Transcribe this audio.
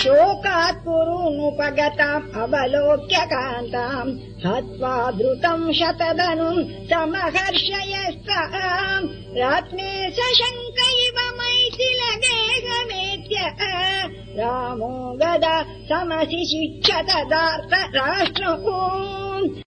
शोकात् पुरूनुपगताम् अवलोक्य कान्ताम् हत्वा द्रुतम् शतधनुम् समहर्षयस्तः रत्ने सशङ्क इव मैथिलगेहमेत्य रामो गदा समसि शिक्षत दात